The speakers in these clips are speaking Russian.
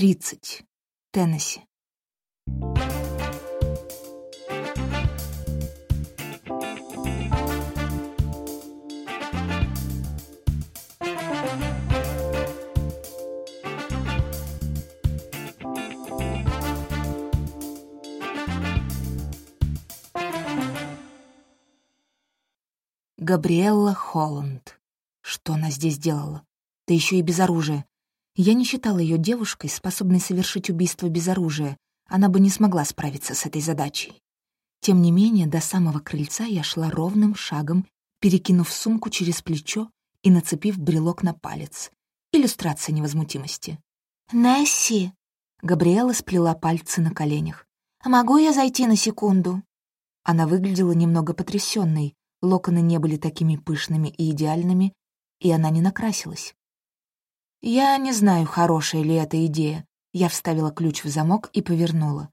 30. Теннесси. Габриэлла Холланд. Что она здесь делала? Да еще и без оружия. Я не считала ее девушкой, способной совершить убийство без оружия. Она бы не смогла справиться с этой задачей. Тем не менее, до самого крыльца я шла ровным шагом, перекинув сумку через плечо и нацепив брелок на палец. Иллюстрация невозмутимости. «Несси!» — Габриэла сплела пальцы на коленях. «Могу я зайти на секунду?» Она выглядела немного потрясенной, локоны не были такими пышными и идеальными, и она не накрасилась. Я не знаю, хорошая ли эта идея. Я вставила ключ в замок и повернула.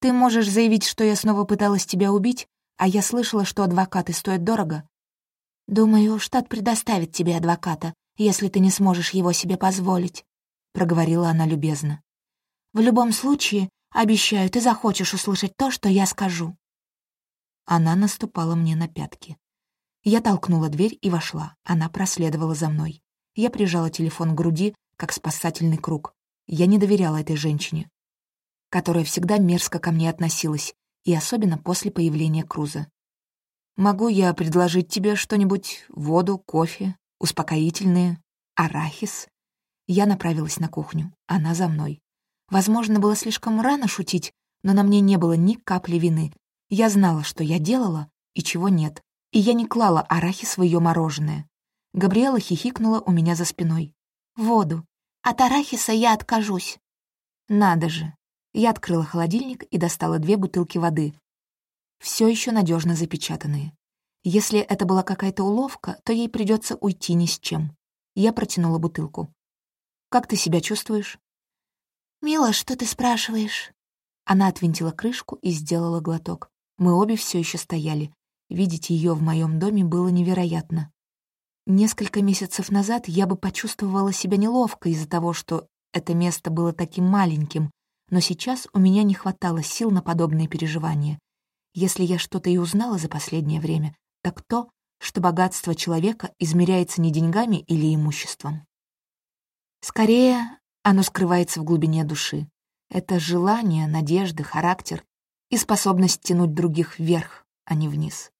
Ты можешь заявить, что я снова пыталась тебя убить, а я слышала, что адвокаты стоят дорого. Думаю, штат предоставит тебе адвоката, если ты не сможешь его себе позволить, — проговорила она любезно. В любом случае, обещаю, ты захочешь услышать то, что я скажу. Она наступала мне на пятки. Я толкнула дверь и вошла. Она проследовала за мной. Я прижала телефон к груди, как спасательный круг. Я не доверяла этой женщине, которая всегда мерзко ко мне относилась, и особенно после появления Круза. «Могу я предложить тебе что-нибудь? Воду, кофе, успокоительные, арахис?» Я направилась на кухню, она за мной. Возможно, было слишком рано шутить, но на мне не было ни капли вины. Я знала, что я делала и чего нет, и я не клала арахис в ее мороженое. Габриэла хихикнула у меня за спиной. «Воду. От арахиса я откажусь». «Надо же». Я открыла холодильник и достала две бутылки воды. Все еще надежно запечатанные. Если это была какая-то уловка, то ей придется уйти ни с чем. Я протянула бутылку. «Как ты себя чувствуешь?» «Мила, что ты спрашиваешь?» Она отвинтила крышку и сделала глоток. Мы обе все еще стояли. Видеть ее в моем доме было невероятно. Несколько месяцев назад я бы почувствовала себя неловко из-за того, что это место было таким маленьким, но сейчас у меня не хватало сил на подобные переживания. Если я что-то и узнала за последнее время, так то, что богатство человека измеряется не деньгами или имуществом. Скорее, оно скрывается в глубине души. Это желание, надежды, характер и способность тянуть других вверх, а не вниз.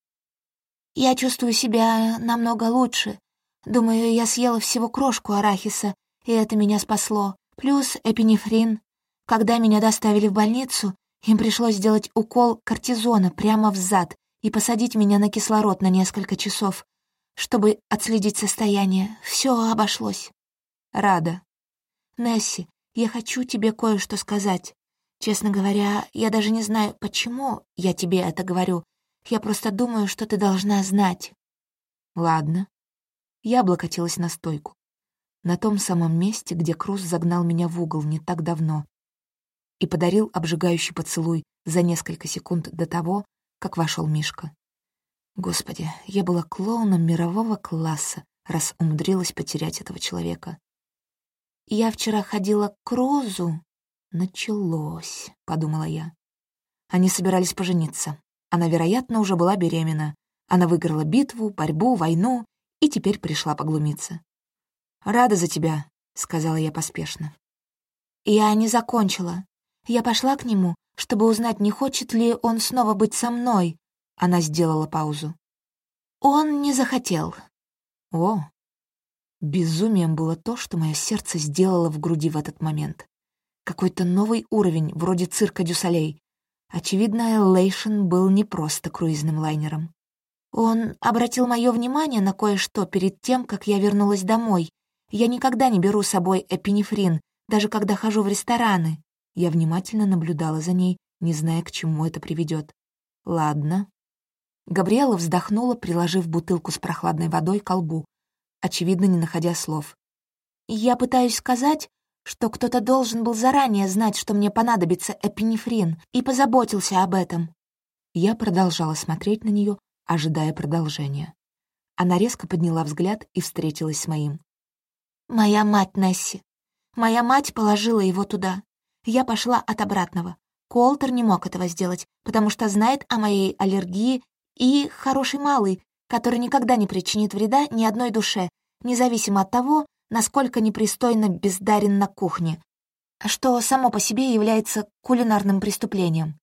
Я чувствую себя намного лучше. Думаю, я съела всего крошку арахиса, и это меня спасло. Плюс эпинефрин. Когда меня доставили в больницу, им пришлось сделать укол кортизона прямо в зад и посадить меня на кислород на несколько часов, чтобы отследить состояние. Все обошлось. Рада. Несси, я хочу тебе кое-что сказать. Честно говоря, я даже не знаю, почему я тебе это говорю, я просто думаю, что ты должна знать». «Ладно». Я облокотилась на стойку. На том самом месте, где Круз загнал меня в угол не так давно и подарил обжигающий поцелуй за несколько секунд до того, как вошел Мишка. Господи, я была клоуном мирового класса, раз умудрилась потерять этого человека. «Я вчера ходила к Крузу». «Началось», — подумала я. Они собирались пожениться. Она, вероятно, уже была беременна. Она выиграла битву, борьбу, войну и теперь пришла поглумиться. «Рада за тебя», — сказала я поспешно. «Я не закончила. Я пошла к нему, чтобы узнать, не хочет ли он снова быть со мной». Она сделала паузу. «Он не захотел». «О!» Безумием было то, что мое сердце сделало в груди в этот момент. Какой-то новый уровень, вроде цирка Дюсалей, Очевидно, Элейшн был не просто круизным лайнером. Он обратил мое внимание на кое-что перед тем, как я вернулась домой. Я никогда не беру с собой эпинефрин, даже когда хожу в рестораны. Я внимательно наблюдала за ней, не зная, к чему это приведет. Ладно. Габриэла вздохнула, приложив бутылку с прохладной водой к колбу, очевидно, не находя слов. «Я пытаюсь сказать, что кто-то должен был заранее знать, что мне понадобится эпинефрин, и позаботился об этом. Я продолжала смотреть на нее, ожидая продолжения. Она резко подняла взгляд и встретилась с моим. «Моя мать Несси. Моя мать положила его туда. Я пошла от обратного. Колтер не мог этого сделать, потому что знает о моей аллергии и хороший малый, который никогда не причинит вреда ни одной душе, независимо от того, насколько непристойно бездарен на кухне, что само по себе является кулинарным преступлением.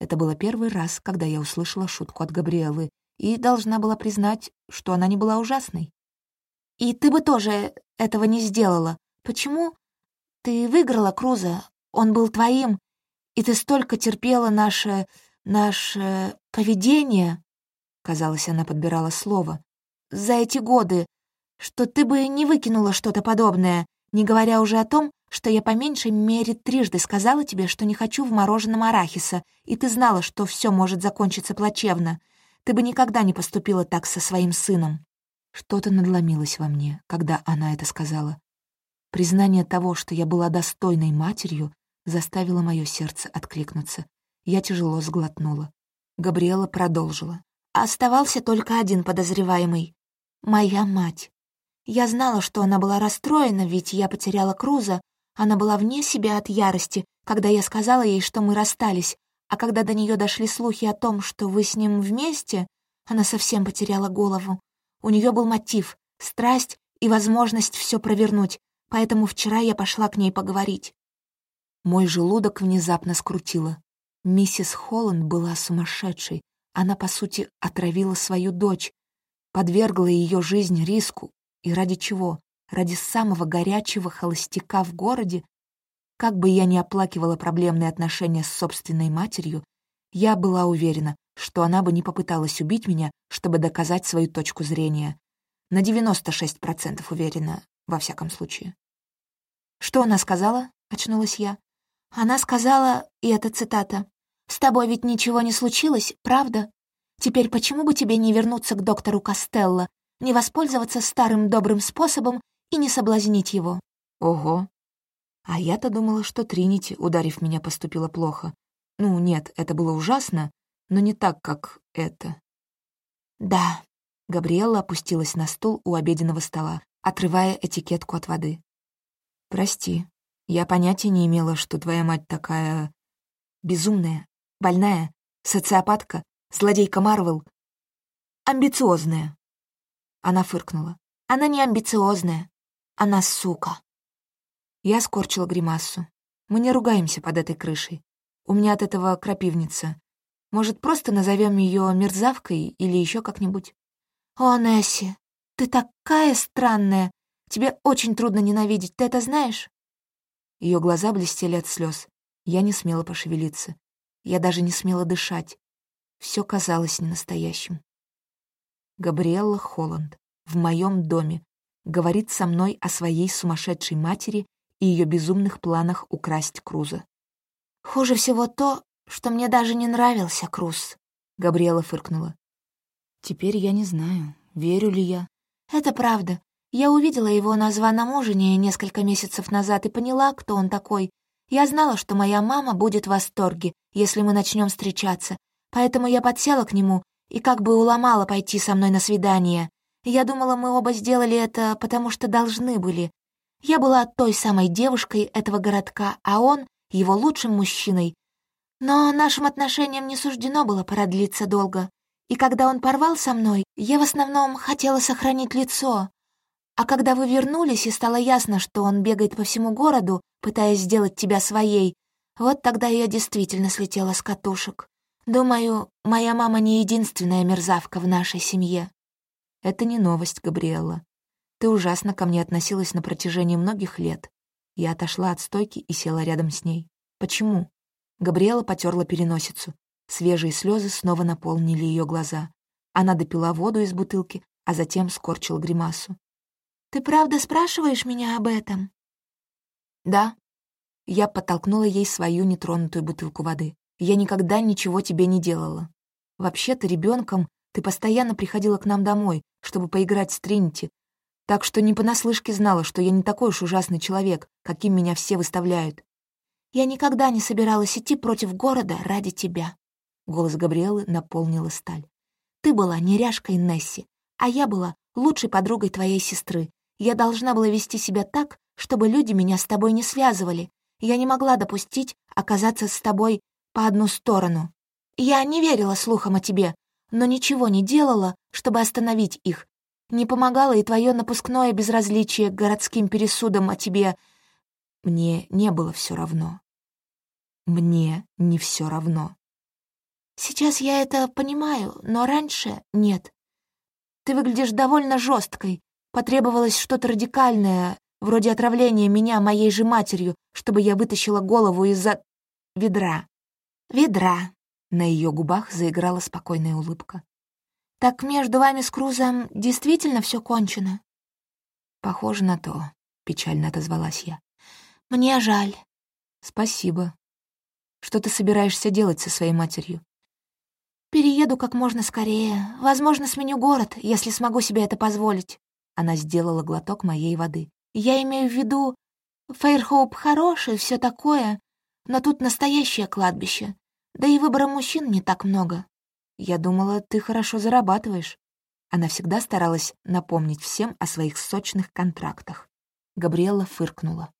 Это было первый раз, когда я услышала шутку от Габриэлы, и должна была признать, что она не была ужасной. «И ты бы тоже этого не сделала. Почему? Ты выиграла Круза, он был твоим, и ты столько терпела наше... наше поведение...» Казалось, она подбирала слово. «За эти годы, что ты бы не выкинула что-то подобное, не говоря уже о том, что я по меньшей мере трижды сказала тебе, что не хочу в мороженом арахиса, и ты знала, что все может закончиться плачевно. Ты бы никогда не поступила так со своим сыном». Что-то надломилось во мне, когда она это сказала. Признание того, что я была достойной матерью, заставило мое сердце откликнуться. Я тяжело сглотнула. Габриэла продолжила. «Оставался только один подозреваемый. Моя мать. Я знала, что она была расстроена, ведь я потеряла Круза. Она была вне себя от ярости, когда я сказала ей, что мы расстались, а когда до нее дошли слухи о том, что вы с ним вместе, она совсем потеряла голову. У нее был мотив, страсть и возможность все провернуть, поэтому вчера я пошла к ней поговорить. Мой желудок внезапно скрутило. Миссис Холланд была сумасшедшей. Она, по сути, отравила свою дочь, подвергла ее жизнь риску, и ради чего? Ради самого горячего холостяка в городе? Как бы я ни оплакивала проблемные отношения с собственной матерью, я была уверена, что она бы не попыталась убить меня, чтобы доказать свою точку зрения. На 96% уверена, во всяком случае. «Что она сказала?» — очнулась я. «Она сказала, и это цитата, «С тобой ведь ничего не случилось, правда? Теперь почему бы тебе не вернуться к доктору Костелло не воспользоваться старым добрым способом и не соблазнить его. Ого. А я-то думала, что Тринити, ударив меня, поступила плохо. Ну, нет, это было ужасно, но не так, как это. Да. Габриэлла опустилась на стул у обеденного стола, отрывая этикетку от воды. «Прости, я понятия не имела, что твоя мать такая... безумная, больная, социопатка, злодейка Марвел, амбициозная». Она фыркнула. «Она не амбициозная. Она сука». Я скорчила гримассу. Мы не ругаемся под этой крышей. У меня от этого крапивница. Может, просто назовем ее мерзавкой или еще как-нибудь? «О, Несси, ты такая странная. Тебе очень трудно ненавидеть, ты это знаешь?» Ее глаза блестели от слез. Я не смела пошевелиться. Я даже не смела дышать. Все казалось ненастоящим. Габриэлла Холланд в моем доме говорит со мной о своей сумасшедшей матери и ее безумных планах украсть Круза. «Хуже всего то, что мне даже не нравился Круз», — Габриэла фыркнула. «Теперь я не знаю, верю ли я». «Это правда. Я увидела его на званом ужине несколько месяцев назад и поняла, кто он такой. Я знала, что моя мама будет в восторге, если мы начнем встречаться, поэтому я подсела к нему и как бы уломала пойти со мной на свидание. Я думала, мы оба сделали это, потому что должны были. Я была той самой девушкой этого городка, а он — его лучшим мужчиной. Но нашим отношениям не суждено было продлиться долго. И когда он порвал со мной, я в основном хотела сохранить лицо. А когда вы вернулись, и стало ясно, что он бегает по всему городу, пытаясь сделать тебя своей, вот тогда я действительно слетела с катушек. Думаю, моя мама не единственная мерзавка в нашей семье. Это не новость, Габриэлла. Ты ужасно ко мне относилась на протяжении многих лет. Я отошла от стойки и села рядом с ней. Почему? Габриэла потерла переносицу. Свежие слезы снова наполнили ее глаза. Она допила воду из бутылки, а затем скорчила гримасу. «Ты правда спрашиваешь меня об этом?» «Да». Я подтолкнула ей свою нетронутую бутылку воды. Я никогда ничего тебе не делала. Вообще-то ребенком ты постоянно приходила к нам домой, чтобы поиграть с Тринити, так что не понаслышке знала, что я не такой уж ужасный человек, каким меня все выставляют. Я никогда не собиралась идти против города ради тебя. Голос Габриэлы наполнила сталь. Ты была неряшкой Несси, а я была лучшей подругой твоей сестры. Я должна была вести себя так, чтобы люди меня с тобой не связывали. Я не могла допустить оказаться с тобой по одну сторону. Я не верила слухам о тебе, но ничего не делала, чтобы остановить их. Не помогало и твое напускное безразличие к городским пересудам о тебе. Мне не было все равно. Мне не все равно. Сейчас я это понимаю, но раньше нет. Ты выглядишь довольно жесткой. Потребовалось что-то радикальное, вроде отравления меня моей же матерью, чтобы я вытащила голову из-за ведра. Ведра. На ее губах заиграла спокойная улыбка. «Так между вами с Крузом действительно все кончено?» «Похоже на то», — печально отозвалась я. «Мне жаль». «Спасибо. Что ты собираешься делать со своей матерью?» «Перееду как можно скорее. Возможно, сменю город, если смогу себе это позволить». Она сделала глоток моей воды. «Я имею в виду, Фейрхоуп хороший, все такое, но тут настоящее кладбище. Да и выбора мужчин не так много. Я думала, ты хорошо зарабатываешь». Она всегда старалась напомнить всем о своих сочных контрактах. Габриэла фыркнула.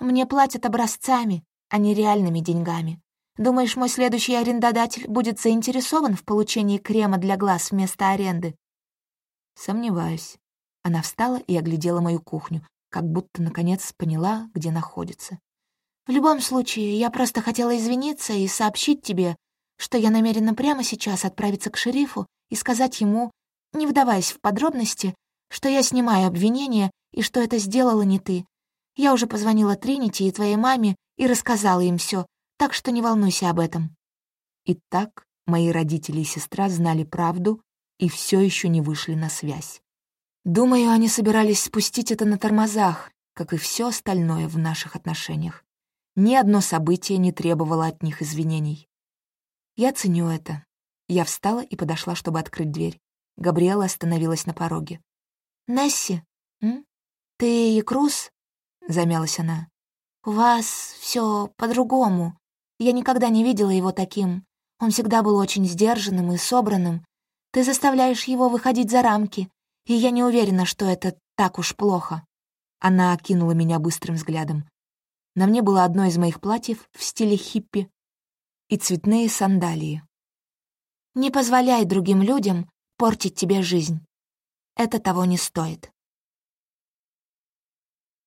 «Мне платят образцами, а не реальными деньгами. Думаешь, мой следующий арендодатель будет заинтересован в получении крема для глаз вместо аренды?» «Сомневаюсь». Она встала и оглядела мою кухню, как будто, наконец, поняла, где находится. «В любом случае, я просто хотела извиниться и сообщить тебе, что я намерена прямо сейчас отправиться к шерифу и сказать ему, не вдаваясь в подробности, что я снимаю обвинения и что это сделала не ты. Я уже позвонила Тринити и твоей маме и рассказала им все, так что не волнуйся об этом». Итак, мои родители и сестра знали правду и все еще не вышли на связь. Думаю, они собирались спустить это на тормозах, как и все остальное в наших отношениях. Ни одно событие не требовало от них извинений. Я ценю это. Я встала и подошла, чтобы открыть дверь. Габриэла остановилась на пороге. «Несси, м? ты и Круз?» — замялась она. «У вас все по-другому. Я никогда не видела его таким. Он всегда был очень сдержанным и собранным. Ты заставляешь его выходить за рамки, и я не уверена, что это так уж плохо». Она окинула меня быстрым взглядом. На мне было одно из моих платьев в стиле хиппи и цветные сандалии. «Не позволяй другим людям портить тебе жизнь. Это того не стоит».